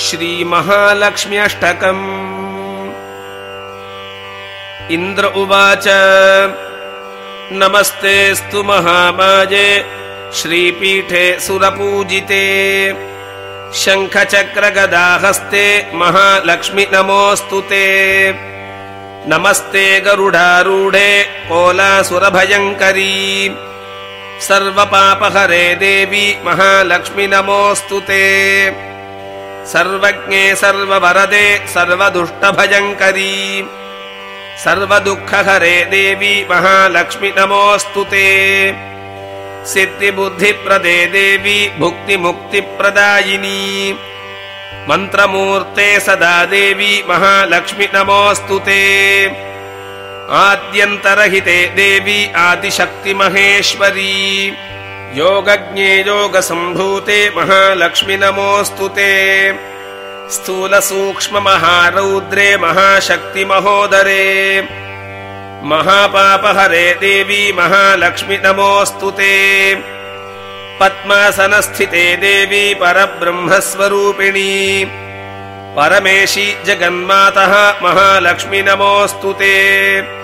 श्रीमहालक्ष्म्यष्टकम् इन्द्र उवाच नमस्तेऽस्तु महामाजे श्रीपीठे सुरपूजिते। शङ्खचक्रगदाहस्ते महालक्ष्मि नमोऽस्तु ते। नमस्ते गरुडारूढे कोलासुरभयङ्करी। सर्वपापहरे देवी महालक्ष्मि नमोऽस्तु ते सर्वज्ञे सर्ववरदे सर्वदुष्टभयङ्करी सर्वदुःखहरे देवी महालक्ष्मि नमोऽस्तु ते। सिद्धिबुद्धिप्रदे देवी भुक्तिमुक्तिप्रदायिनी। मन्त्रमूर्ते सदा देवी महालक्ष्मि नमोऽस्तु ते। आद्यन्तरहिते देवी आदिशक्तिमहेश्वरी योगज्ञे योगसम्भूते महालक्ष्मि नमोऽस्तु ते। स्थूलसूक्ष्ममहारौद्रे महाशक्तिमहोदरे। महापापहरे देवी महालक्ष्मि नमोऽस्तु ते। पद्मासनस्थिते देवी परब्रह्मस्वरूपिणी। परमेशि जगन्मातः महालक्ष्मि नमोऽस्तु ते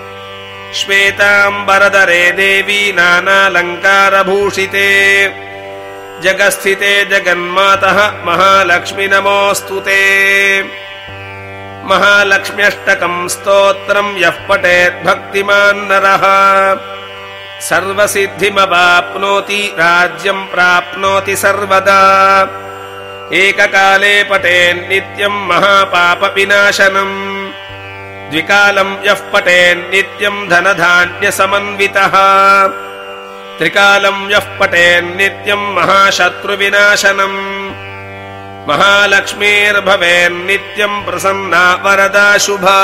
श्वेताम्बरदरे देवी नानालङ्कारभूषिते। जगस्थिते जगन्मातः महालक्ष्मि नमोऽस्तु ते। महालक्ष्म्यष्टकम् स्तोत्रम् यः पठेद्भक्तिमान् नरः। सर्वसिद्धिमवाप्नोति राज्यम् प्राप्नोति सर्वदा। एककाले पठेन्नित्यम् महापापविनाशनम् द्विकालम् यः पठेन्नित्यम् धनधान्यसमन्वितः। त्रिकालम् यः पठेन्नित्यम् महाशत्रुविनाशनम्। महालक्ष्मीर्भवेन्नित्यम् प्रसन्ना वरदा शुभा